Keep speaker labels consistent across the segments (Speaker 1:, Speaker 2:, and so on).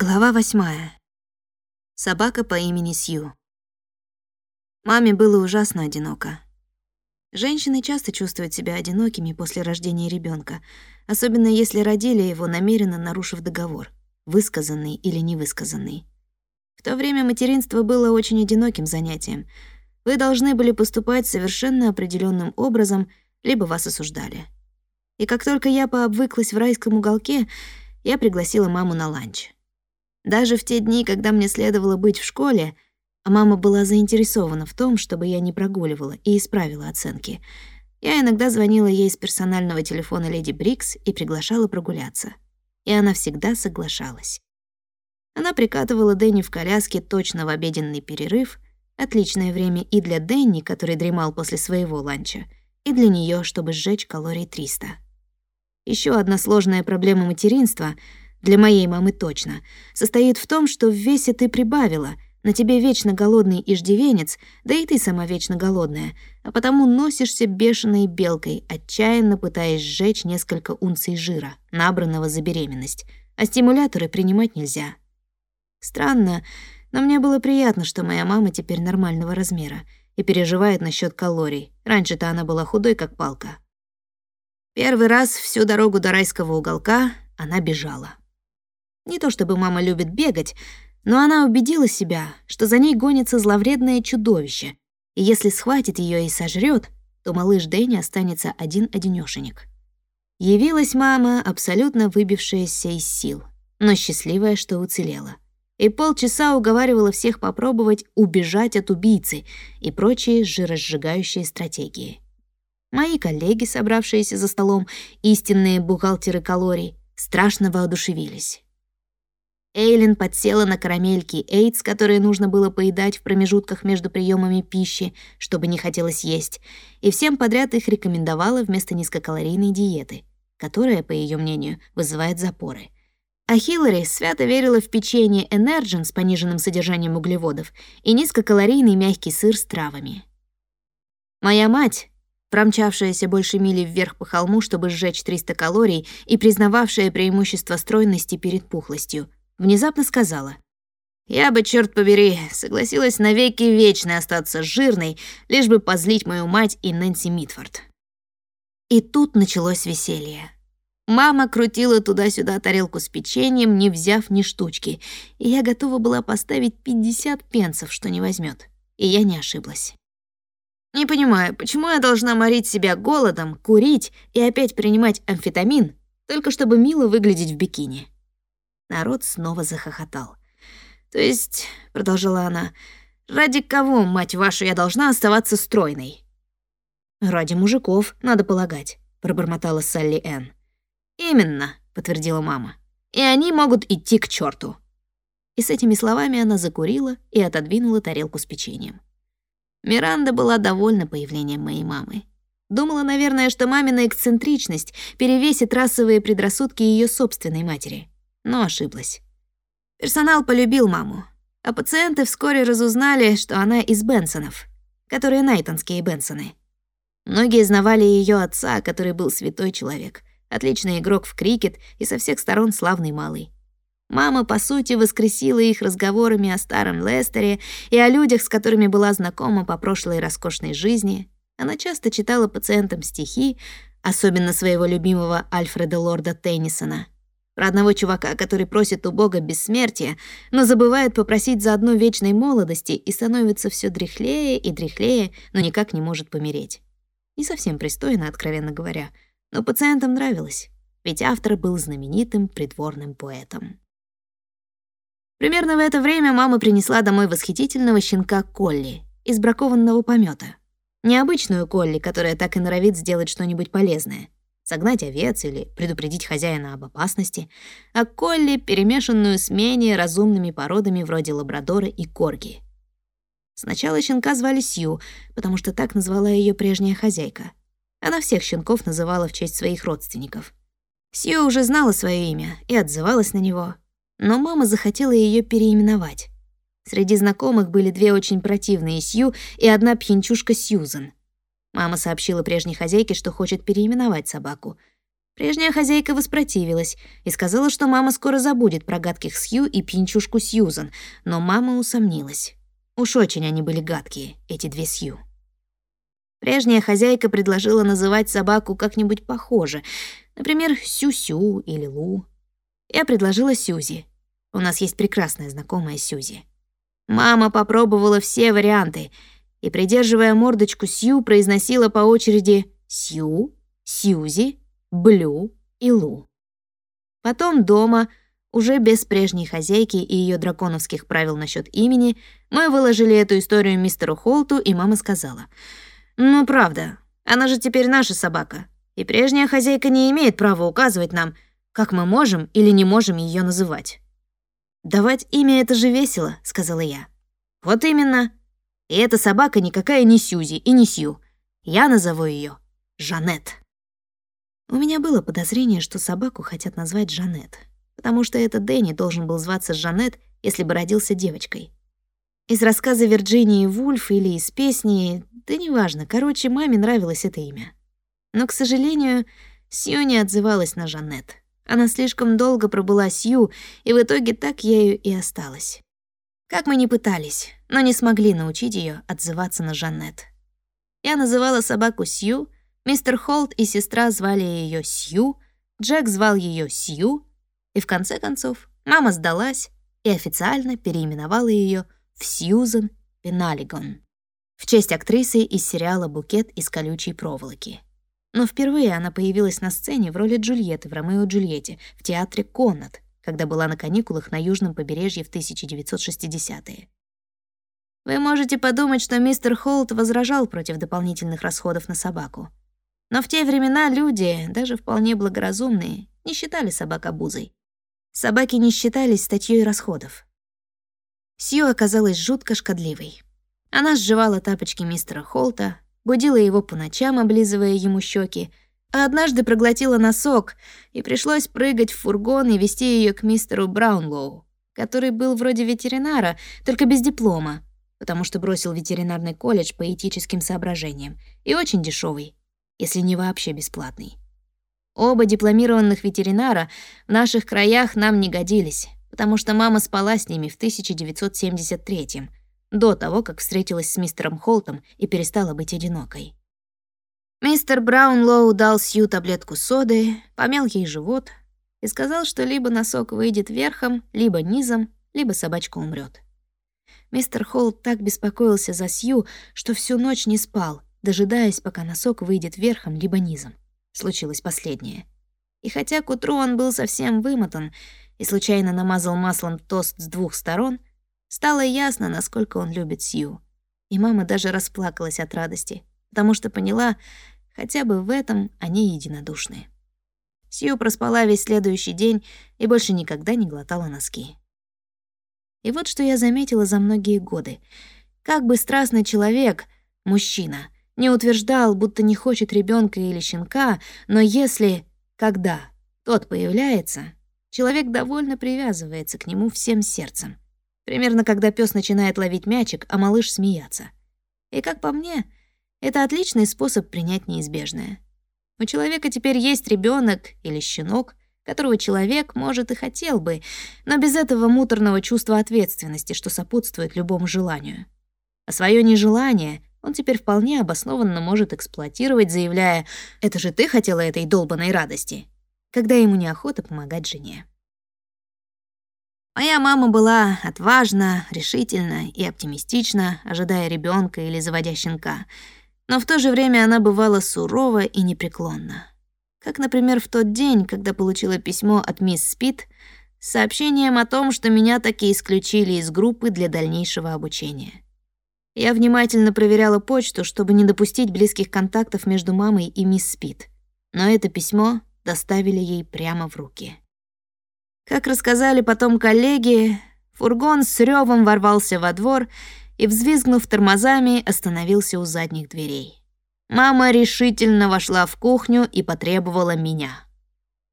Speaker 1: Глава восьмая. Собака по имени Сью. Маме было ужасно одиноко. Женщины часто чувствуют себя одинокими после рождения ребенка, особенно если родили его намеренно нарушив договор, высказанный или невысказанный. В то время материнство было очень одиноким занятием. Вы должны были поступать совершенно определенным образом, либо вас осуждали. И как только я пообвыклась в райском уголке, я пригласила маму на ланч. Даже в те дни, когда мне следовало быть в школе, а мама была заинтересована в том, чтобы я не прогуливала и исправила оценки, я иногда звонила ей с персонального телефона леди Брикс и приглашала прогуляться. И она всегда соглашалась. Она прикатывала Дэнни в коляске точно в обеденный перерыв, отличное время и для Дэнни, который дремал после своего ланча, и для нее, чтобы сжечь калорий 300. Еще одна сложная проблема материнства — для моей мамы точно, состоит в том, что в весе ты прибавила, на тебе вечно голодный иждивенец, да и ты сама вечно голодная, а потому носишься бешеной белкой, отчаянно пытаясь сжечь несколько унций жира, набранного за беременность, а стимуляторы принимать нельзя. Странно, но мне было приятно, что моя мама теперь нормального размера и переживает насчет калорий. Раньше-то она была худой, как палка. Первый раз всю дорогу до райского уголка она бежала. Не то чтобы мама любит бегать, но она убедила себя, что за ней гонится зловредное чудовище, и если схватит ее и сожрет, то малыш Дэнни останется один-одинёшенек. Явилась мама, абсолютно выбившаяся из сил, но счастливая, что уцелела. И полчаса уговаривала всех попробовать убежать от убийцы и прочие жиросжигающие стратегии. Мои коллеги, собравшиеся за столом, истинные бухгалтеры калорий, страшно воодушевились. Эйлин подсела на карамельки эйдс, которые нужно было поедать в промежутках между приемами пищи, чтобы не хотелось есть, и всем подряд их рекомендовала вместо низкокалорийной диеты, которая, по ее мнению, вызывает запоры. А Хиллари свято верила в печенье Энерджен с пониженным содержанием углеводов и низкокалорийный мягкий сыр с травами. Моя мать, промчавшаяся больше мили вверх по холму, чтобы сжечь 300 калорий и признававшая преимущество стройности перед пухлостью, внезапно сказала. «Я бы, черт побери, согласилась навеки вечно остаться жирной, лишь бы позлить мою мать и Нэнси Митфорд». И тут началось веселье. Мама крутила туда-сюда тарелку с печеньем, не взяв ни штучки, и я готова была поставить 50 пенсов, что не возьмет. И я не ошиблась. Не понимаю, почему я должна морить себя голодом, курить и опять принимать амфетамин, только чтобы мило выглядеть в бикини. Народ снова захохотал. «То есть», — продолжала она, — «ради кого, мать вашу, я должна оставаться стройной?» «Ради мужиков, надо полагать», — пробормотала Салли Энн. «Именно», — подтвердила мама. «И они могут идти к черту. И с этими словами она закурила и отодвинула тарелку с печеньем. Миранда была довольна появлением моей мамы. Думала, наверное, что мамина эксцентричность перевесит расовые предрассудки ее собственной матери но ошиблась. Персонал полюбил маму, а пациенты вскоре разузнали, что она из Бенсонов, которые найтонские Бенсоны. Многие знавали ее отца, который был святой человек, отличный игрок в крикет и со всех сторон славный малый. Мама, по сути, воскресила их разговорами о старом Лестере и о людях, с которыми была знакома по прошлой роскошной жизни. Она часто читала пациентам стихи, особенно своего любимого Альфреда Лорда Теннисона — про одного чувака, который просит у Бога бессмертия, но забывает попросить заодно вечной молодости и становится все дряхлее и дряхлее, но никак не может помереть. Не совсем пристойно, откровенно говоря, но пациентам нравилось, ведь автор был знаменитым придворным поэтом. Примерно в это время мама принесла домой восхитительного щенка Колли из бракованного помета. Необычную Колли, которая так и норовит сделать что-нибудь полезное — согнать овец или предупредить хозяина об опасности, а Колли, перемешанную с менее разумными породами вроде лабрадора и корги. Сначала щенка звали Сью, потому что так назвала ее прежняя хозяйка. Она всех щенков называла в честь своих родственников. Сью уже знала свое имя и отзывалась на него, но мама захотела ее переименовать. Среди знакомых были две очень противные Сью и одна пьянчушка Сьюзен — Мама сообщила прежней хозяйке, что хочет переименовать собаку. Прежняя хозяйка воспротивилась и сказала, что мама скоро забудет про гадких Сью и пьянчушку Сьюзан, но мама усомнилась. Уж очень они были гадкие, эти две Сью. Прежняя хозяйка предложила называть собаку как-нибудь похоже, например, Сю-Сю или Лу. Я предложила Сюзи. У нас есть прекрасная знакомая Сюзи. Мама попробовала все варианты и, придерживая мордочку Сью, произносила по очереди Сью, Сьюзи, Блю и Лу. Потом дома, уже без прежней хозяйки и ее драконовских правил насчет имени, мы выложили эту историю мистеру Холту, и мама сказала, «Ну, правда, она же теперь наша собака, и прежняя хозяйка не имеет права указывать нам, как мы можем или не можем ее называть». «Давать имя — это же весело», — сказала я. «Вот именно. И эта собака никакая не Сьюзи и не Сью. Я назову ее Жанет». У меня было подозрение, что собаку хотят назвать Жанет, потому что этот Дэнни должен был зваться Жанет, если бы родился девочкой. Из рассказа Вирджинии Вульф или из песни, да неважно, короче, маме нравилось это имя. Но, к сожалению, Сью не отзывалась на Жанет. Она слишком долго пробыла Сью, и в итоге так ею и осталась. Как мы ни пытались, но не смогли научить ее отзываться на Жанет. Я называла собаку Сью — Мистер Холт и сестра звали ее Сью, Джек звал ее Сью, и в конце концов мама сдалась и официально переименовала ее в Сьюзен Пеналигон в честь актрисы из сериала «Букет из колючей проволоки». Но впервые она появилась на сцене в роли Джульетты в «Ромео и Джульетте» в театре «Коннад», когда была на каникулах на южном побережье в 1960-е. Вы можете подумать, что мистер Холт возражал против дополнительных расходов на собаку. Но в те времена люди, даже вполне благоразумные, не считали собак обузой. Собаки не считались статьей расходов. Сью оказалась жутко шкодливой. Она сживала тапочки мистера Холта, будила его по ночам, облизывая ему щеки, а однажды проглотила носок, и пришлось прыгать в фургон и вести ее к мистеру Браунлоу, который был вроде ветеринара, только без диплома, потому что бросил ветеринарный колледж по этическим соображениям, и очень дешевый если не вообще бесплатный. Оба дипломированных ветеринара в наших краях нам не годились, потому что мама спала с ними в 1973 до того, как встретилась с мистером Холтом и перестала быть одинокой. Мистер Браунлоу дал Сью таблетку соды, помял ей живот и сказал, что либо носок выйдет верхом, либо низом, либо собачка умрет. Мистер Холт так беспокоился за Сью, что всю ночь не спал дожидаясь, пока носок выйдет верхом либо низом. Случилось последнее. И хотя к утру он был совсем вымотан и случайно намазал маслом тост с двух сторон, стало ясно, насколько он любит Сью. И мама даже расплакалась от радости, потому что поняла, хотя бы в этом они единодушны. Сью проспала весь следующий день и больше никогда не глотала носки. И вот что я заметила за многие годы. Как бы страстный человек, мужчина — не утверждал, будто не хочет ребенка или щенка, но если, когда тот появляется, человек довольно привязывается к нему всем сердцем. Примерно когда пес начинает ловить мячик, а малыш смеяться. И как по мне, это отличный способ принять неизбежное. У человека теперь есть ребенок или щенок, которого человек, может, и хотел бы, но без этого муторного чувства ответственности, что сопутствует любому желанию. А свое нежелание он теперь вполне обоснованно может эксплуатировать, заявляя «Это же ты хотела этой долбанной радости», когда ему неохота помогать жене. Моя мама была отважна, решительна и оптимистична, ожидая ребенка или заводя щенка, но в то же время она бывала сурова и непреклонна. Как, например, в тот день, когда получила письмо от мисс Спит с сообщением о том, что меня таки исключили из группы для дальнейшего обучения. Я внимательно проверяла почту, чтобы не допустить близких контактов между мамой и мисс Спит. Но это письмо доставили ей прямо в руки. Как рассказали потом коллеги, фургон с рёвом ворвался во двор и, взвизгнув тормозами, остановился у задних дверей. Мама решительно вошла в кухню и потребовала меня.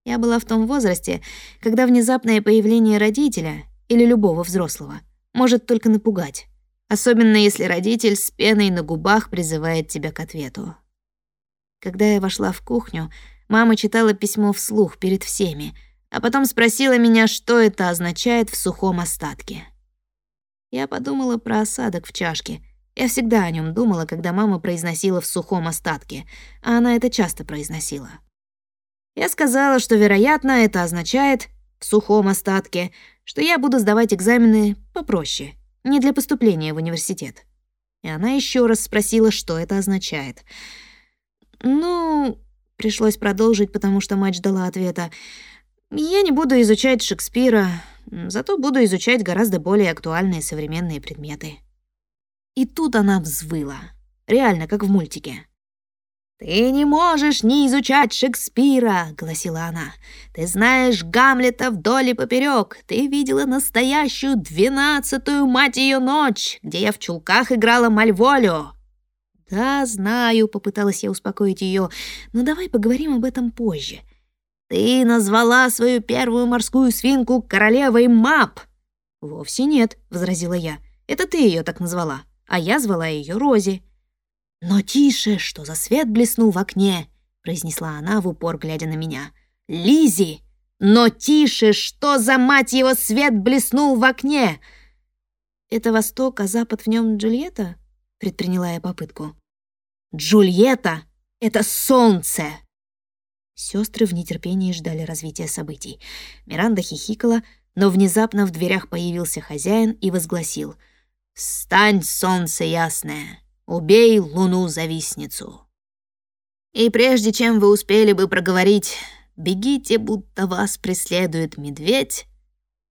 Speaker 1: Я была в том возрасте, когда внезапное появление родителя или любого взрослого может только напугать особенно если родитель с пеной на губах призывает тебя к ответу. Когда я вошла в кухню, Мама читала письмо вслух перед всеми, а потом спросила меня, что это означает в сухом остатке. Я подумала про осадок в чашке. Я всегда о нем думала, когда мама произносила в сухом остатке, а она это часто произносила. Я сказала, что, вероятно, это означает в сухом остатке, что я буду сдавать экзамены попроще, не для поступления в университет. И она еще раз спросила, что это означает. Ну, пришлось продолжить, потому что мать ждала ответа. Я не буду изучать Шекспира, зато буду изучать гораздо более актуальные современные предметы. И тут она взвыла. Реально, как в мультике. «Ты не можешь не изучать Шекспира», — гласила она. «Ты знаешь Гамлета вдоль и поперек. Ты видела настоящую двенадцатую, мать ее, ночь, где я в чулках играла Мальволю». «Да, знаю», — попыталась я успокоить ее, «но давай поговорим об этом позже. Ты назвала свою первую морскую свинку королевой Мап». «Вовсе нет», — возразила я. «Это ты ее так назвала, а я звала ее Рози». «Но тише, что за свет блеснул в окне», — произнесла она в упор, глядя на меня. Лизи, но тише, что за мать его свет блеснул в окне!» «Это восток, а запад в нем Джульетта?» — предприняла я попытку. «Джульетта — это солнце!» Сестры в нетерпении ждали развития событий. Миранда хихикала, но внезапно в дверях появился хозяин и возгласил «Встань, солнце ясное!» Убей луну-завистницу. И прежде чем вы успели бы проговорить «бегите, будто вас преследует медведь»,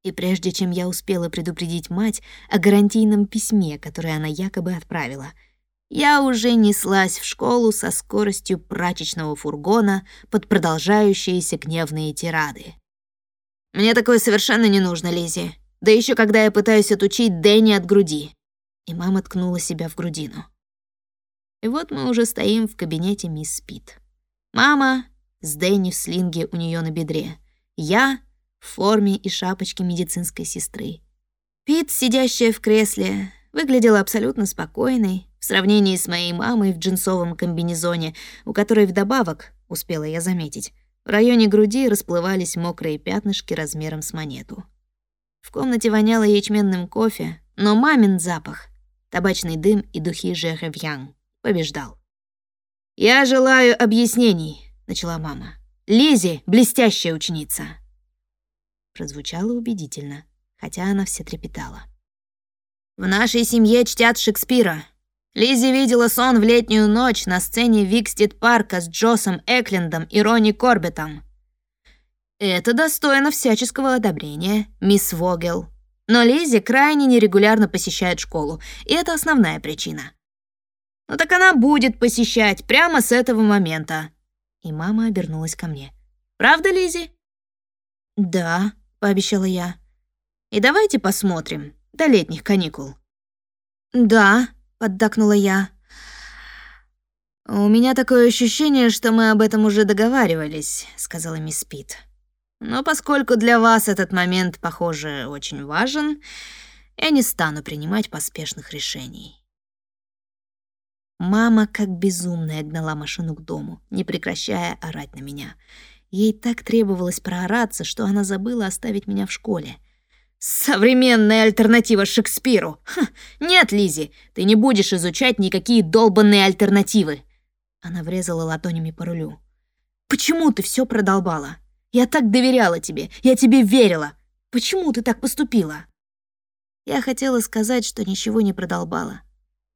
Speaker 1: и прежде чем я успела предупредить мать о гарантийном письме, которое она якобы отправила, я уже неслась в школу со скоростью прачечного фургона под продолжающиеся гневные тирады. «Мне такое совершенно не нужно, Лизи. Да еще когда я пытаюсь отучить Дэнни от груди». И мама ткнула себя в грудину. И вот мы уже стоим в кабинете мисс Пит. Мама с Дэнни в слинге у нее на бедре. Я в форме и шапочке медицинской сестры. Пит, сидящая в кресле, выглядела абсолютно спокойной в сравнении с моей мамой в джинсовом комбинезоне, у которой вдобавок, успела я заметить, в районе груди расплывались мокрые пятнышки размером с монету. В комнате воняло ячменным кофе, но мамин запах, табачный дым и духи Жеревьян побеждал. «Я желаю объяснений», — начала мама. «Лизи — блестящая ученица». Прозвучало убедительно, хотя она вся трепетала. «В нашей семье чтят Шекспира. Лизи видела сон в летнюю ночь на сцене Викстед-парка с Джосом Эклендом и Ронни Корбетом. Это достойно всяческого одобрения, мисс Вогел. Но Лизи крайне нерегулярно посещает школу, и это основная причина. Ну так она будет посещать прямо с этого момента. И мама обернулась ко мне. Правда, Лизи? Да, пообещала я. И давайте посмотрим до летних каникул. Да, поддакнула я. «У меня такое ощущение, что мы об этом уже договаривались», — сказала мисс Пит. «Но поскольку для вас этот момент, похоже, очень важен, я не стану принимать поспешных решений». Мама, как безумная, гнала машину к дому, не прекращая орать на меня. Ей так требовалось проораться, что она забыла оставить меня в школе. «Современная альтернатива Шекспиру! Ха, нет, Лизи, ты не будешь изучать никакие долбанные альтернативы!» Она врезала ладонями по рулю. «Почему ты все продолбала? Я так доверяла тебе, я тебе верила. Почему ты так поступила?» Я хотела сказать, что ничего не продолбала.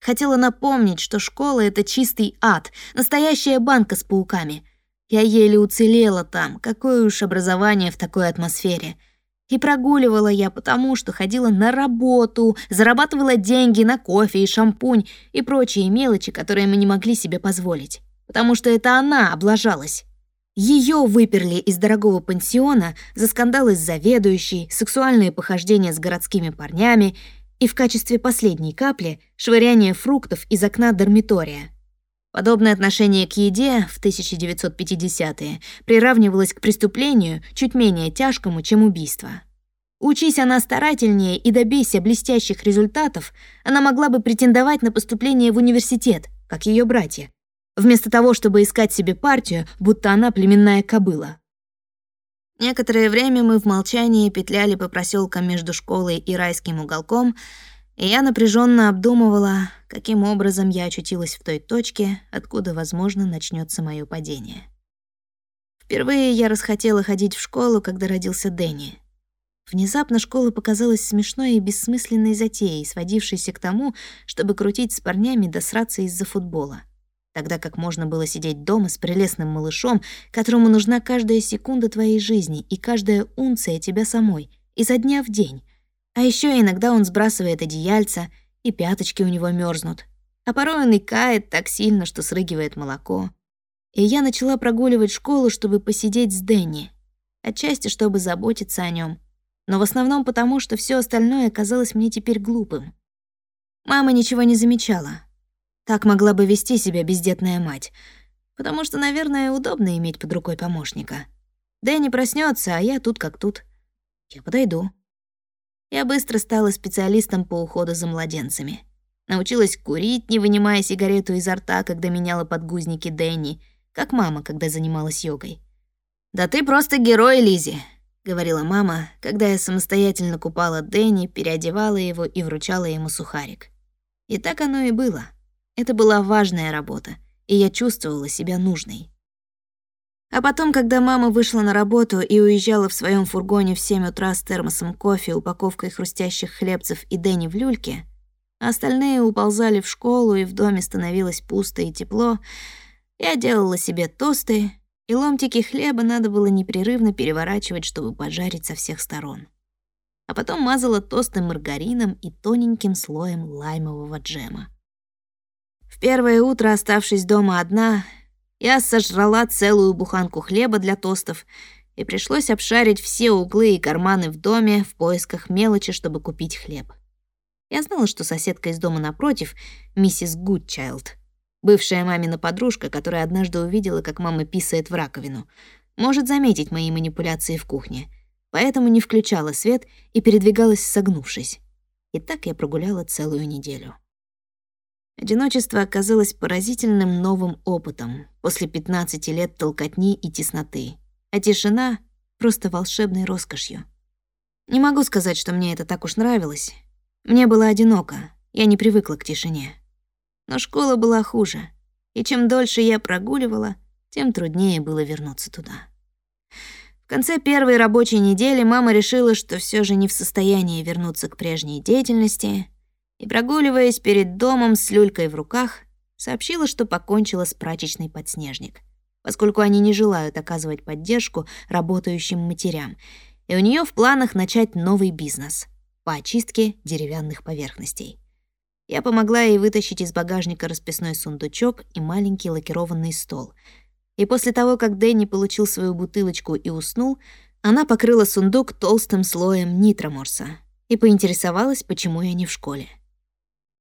Speaker 1: Хотела напомнить, что школа — это чистый ад, настоящая банка с пауками. Я еле уцелела там, какое уж образование в такой атмосфере. И прогуливала я потому, что ходила на работу, зарабатывала деньги на кофе и шампунь и прочие мелочи, которые мы не могли себе позволить. Потому что это она облажалась. Ее выперли из дорогого пансиона за скандалы с заведующей, сексуальные похождения с городскими парнями и в качестве последней капли швыряние фруктов из окна дармитория. Подобное отношение к еде в 1950-е приравнивалось к преступлению чуть менее тяжкому, чем убийство. Учись она старательнее и добейся блестящих результатов, она могла бы претендовать на поступление в университет, как ее братья. вместо того, чтобы искать себе партию, будто она племенная кобыла. Некоторое время мы в молчании петляли по проселкам между школой и райским уголком, и я напряженно обдумывала, каким образом я очутилась в той точке, откуда, возможно, начнется мое падение. Впервые я расхотела ходить в школу, когда родился Дэнни. Внезапно школа показалась смешной и бессмысленной затеей, сводившейся к тому, чтобы крутить с парнями да сраться из-за футбола. Тогда как можно было сидеть дома с прелестным малышом, которому нужна каждая секунда твоей жизни и каждая унция тебя самой, изо дня в день. А еще иногда он сбрасывает одеяльца, и пяточки у него мерзнут. А порой он икает так сильно, что срыгивает молоко. И я начала прогуливать школу, чтобы посидеть с Дэнни. Отчасти, чтобы заботиться о нем, но в основном потому, что все остальное казалось мне теперь глупым. Мама ничего не замечала. Так могла бы вести себя бездетная мать, потому что, наверное, удобно иметь под рукой помощника. Дэнни проснется, а я тут как тут. Я подойду. Я быстро стала специалистом по уходу за младенцами. Научилась курить, не вынимая сигарету изо рта, когда меняла подгузники Дэнни, как мама, когда занималась йогой. «Да ты просто герой, Лизи говорила мама, когда я самостоятельно купала Дэнни, переодевала его и вручала ему сухарик. И так оно и было. Это была важная работа, и я чувствовала себя нужной. А потом, когда мама вышла на работу и уезжала в своем фургоне в 7 утра с термосом кофе, упаковкой хрустящих хлебцев и Дэнни в люльке, а остальные уползали в школу, и в доме становилось пусто и тепло, я делала себе тосты и ломтики хлеба надо было непрерывно переворачивать, чтобы пожарить со всех сторон. А потом мазала тосты маргарином и тоненьким слоем лаймового джема. В первое утро, оставшись дома одна, я сожрала целую буханку хлеба для тостов, и пришлось обшарить все углы и карманы в доме в поисках мелочи, чтобы купить хлеб. Я знала, что соседка из дома напротив, миссис Гудчайлд, Бывшая мамина подружка, которая однажды увидела, как мама писает в раковину, может заметить мои манипуляции в кухне, поэтому не включала свет и передвигалась согнувшись. И так я прогуляла целую неделю. Одиночество оказалось поразительным новым опытом после 15 лет толкотни и тесноты, а тишина — просто волшебной роскошью. Не могу сказать, что мне это так уж нравилось. Мне было одиноко, я не привыкла к тишине. Но школа была хуже, и чем дольше я прогуливала, тем труднее было вернуться туда. В конце первой рабочей недели мама решила, что все же не в состоянии вернуться к прежней деятельности, и, прогуливаясь перед домом с люлькой в руках, сообщила, что покончила с прачечной подснежник, поскольку они не желают оказывать поддержку работающим матерям, и у нее в планах начать новый бизнес по очистке деревянных поверхностей. Я помогла ей вытащить из багажника расписной сундучок и маленький лакированный стол. И после того, как Дэнни получил свою бутылочку и уснул, она покрыла сундук толстым слоем нитроморса и поинтересовалась, почему я не в школе.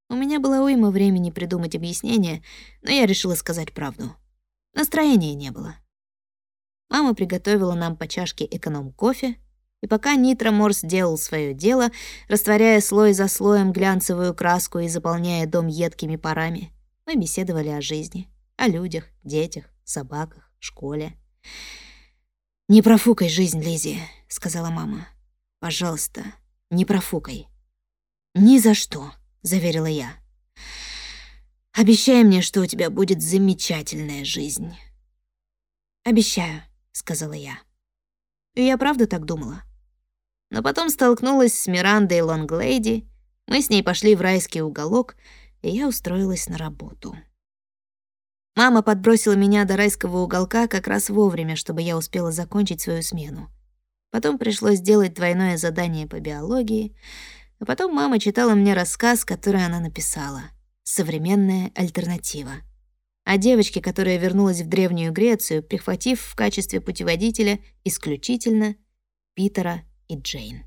Speaker 1: У меня было уйма времени придумать объяснение, но я решила сказать правду. Настроения не было. Мама приготовила нам по чашке эконом-кофе, и пока Нитроморс делал свое дело, растворяя слой за слоем глянцевую краску и заполняя дом едкими парами, мы беседовали о жизни, о людях, детях, собаках, школе. «Не профукай жизнь, Лизи, сказала мама. «Пожалуйста, не профукай». «Ни за что», — заверила я. «Обещай мне, что у тебя будет замечательная жизнь». «Обещаю», — сказала я. И я правда так думала но потом столкнулась с Мирандой Лонглейди, мы с ней пошли в райский уголок, и я устроилась на работу. Мама подбросила меня до райского уголка как раз вовремя, чтобы я успела закончить свою смену. Потом пришлось сделать двойное задание по биологии, а потом мама читала мне рассказ, который она написала «Современная альтернатива» о девочке, которая вернулась в Древнюю Грецию, прихватив в качестве путеводителя исключительно Питера и Джейн.